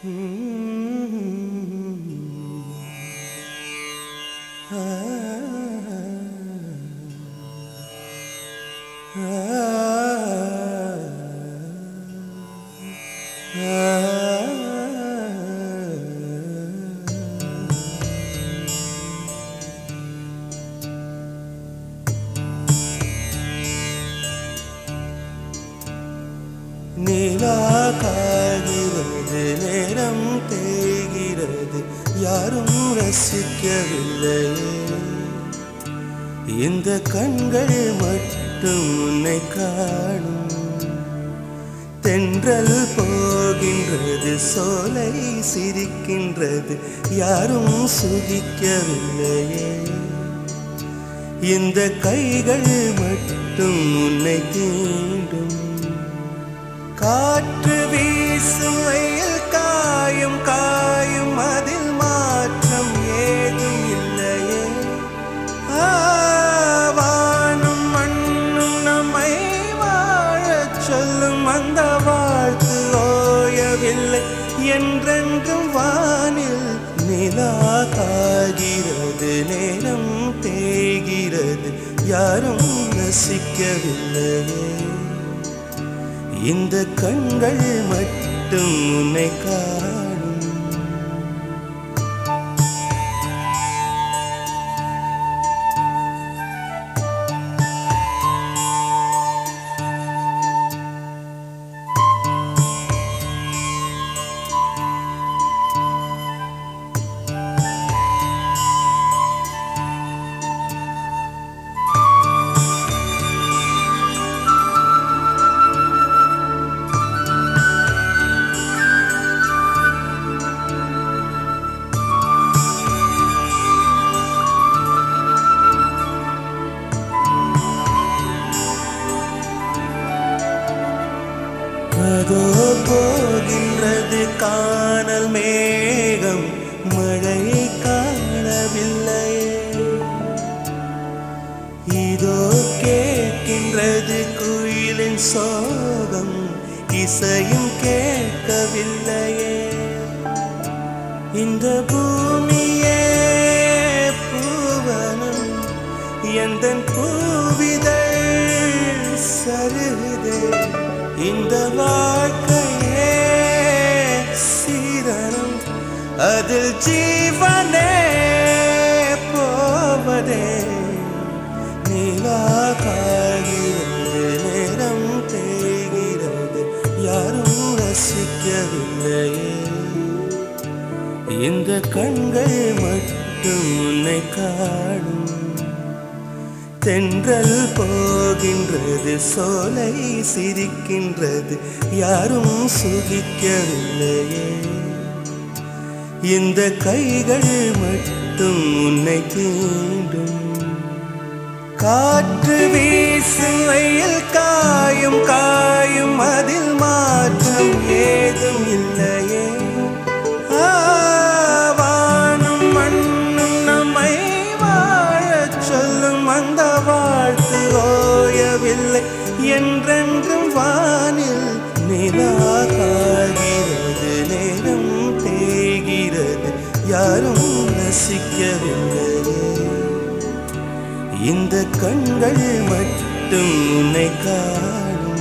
நிலா ரசிக்கவில்லையே இந்த கண்கள் மட்டும் உன்னை காணும். தென்றல் போகின்றது சோலை சிரிக்கின்றது யாரும் சுகிக்கவில்லையே. இந்த கைகள் மட்டும் உன்னை தீண்டும். காற்று வீசும் காயம் காயும் என்றென்றும் வானில் நிலாகாகிறது நேரம் தேய்கிறது. யாரும் ரசிக்கவில்லையே இந்த கண்கள் மட்டும் உன்னை அதோ போகின்றது காணல் மேகம். மழை காணவில்லை. இதோ கேட்கின்றது குயிலின் சோகம். இசையும் கேட்கவில்லையே. இந்த பூமியே பூவனம். எந்த பூவிதழ் சருகுதே. இந்த வாழ்க்கையே சீரனும் அதில் ஜீவனே போவதே. நிலா காய்கிறது நேரம் தேய்கிறது யாரும் ரசிக்கவில்லையே. இந்த கண்கள் மட்டும் உன்னை காணும். தென்றல் போகின்றது சோலை சிரிக்கின்றது யாரும் சுகிக்கவில்லையே. இந்த கைகள் மட்டும் உன்னை தீண்டும். காற்று வீசுவை என்றென்றும் வானில் நிலாகாகிறது நேரம் தேகிறது யாரும் ரசிக்கவில்லையே இந்த கண்கள் மட்டும் உன்னை காணும்.